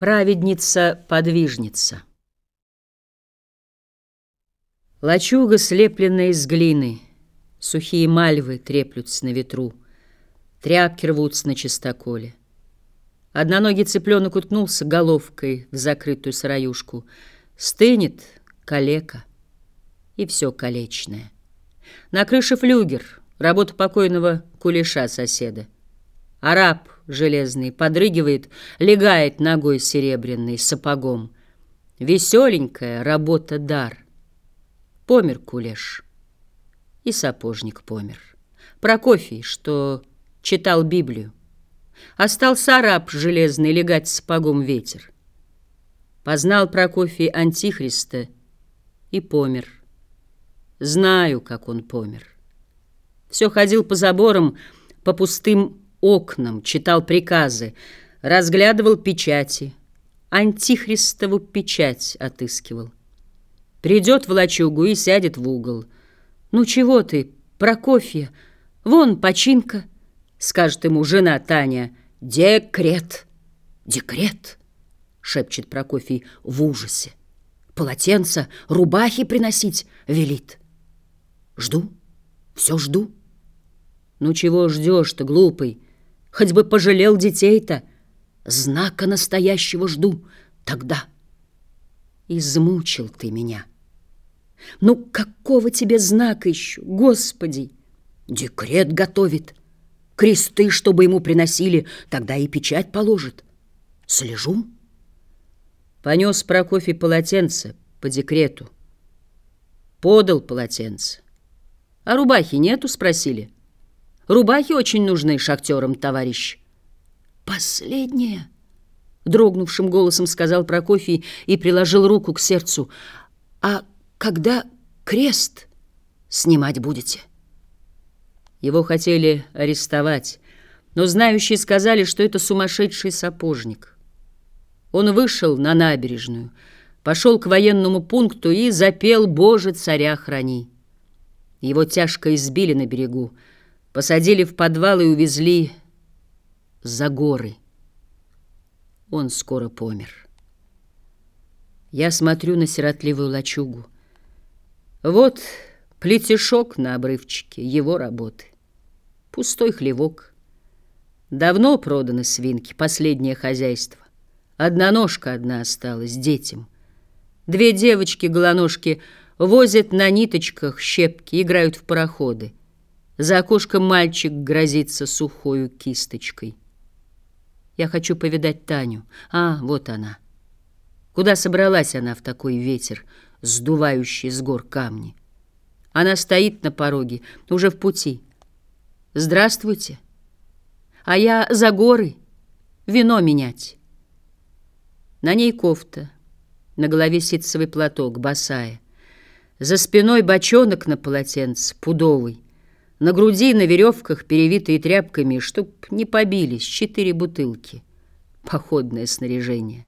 Праведница-подвижница Лачуга, слепленная из глины, Сухие мальвы треплются на ветру, Тряпки рвутся на чистоколе. Одноногий цыпленок уткнулся головкой В закрытую сыроюшку. Стынет калека, и все колечное. На крыше флюгер, работа покойного кулеша соседа. Араб железный подрыгивает, легает ногой серебряной сапогом. Веселенькая работа-дар. Помер кулеш, и сапожник помер. Прокофий, что читал Библию. Остался араб железный легать сапогом ветер. Познал Прокофий Антихриста и помер. Знаю, как он помер. Все ходил по заборам, по пустым окнам, читал приказы, разглядывал печати, антихристову печать отыскивал. Придет в лачугу и сядет в угол. «Ну чего ты, Прокофья? Вон починка!» Скажет ему жена Таня. «Декрет! Декрет!» Шепчет Прокофий в ужасе. «Полотенца, рубахи приносить велит!» Жду, все жду. Ну чего ждешь-то, глупый? Хоть бы пожалел детей-то. Знака настоящего жду тогда. Измучил ты меня. Ну, какого тебе знака еще, Господи? Декрет готовит. Кресты, чтобы ему приносили, тогда и печать положит. Слежу. Понес Прокофий полотенце по декрету. Подал полотенце. А рубахи нету, спросили. Рубахи очень нужны шахтерам, товарищ. Последнее, дрогнувшим голосом сказал Прокофий и приложил руку к сердцу. А когда крест снимать будете? Его хотели арестовать, но знающие сказали, что это сумасшедший сапожник. Он вышел на набережную, пошел к военному пункту и запел «Боже, царя храни». Его тяжко избили на берегу, Посадили в подвал и увезли за горы. Он скоро помер. Я смотрю на сиротливую лачугу. Вот плетешок на обрывчике, его работы. Пустой хлевок. Давно проданы свинки, последнее хозяйство. Одна ножка одна осталась детям. Две девочки-голоножки возят на ниточках щепки, играют в пароходы. За окошком мальчик грозится сухою кисточкой. Я хочу повидать Таню. А, вот она. Куда собралась она в такой ветер, сдувающий с гор камни? Она стоит на пороге, уже в пути. Здравствуйте. А я за горы вино менять. На ней кофта, на голове ситцевый платок, босая. За спиной бочонок на полотенце, пудовый. На груди на веревках, перевитые тряпками, чтоб не побились, четыре бутылки. Походное снаряжение.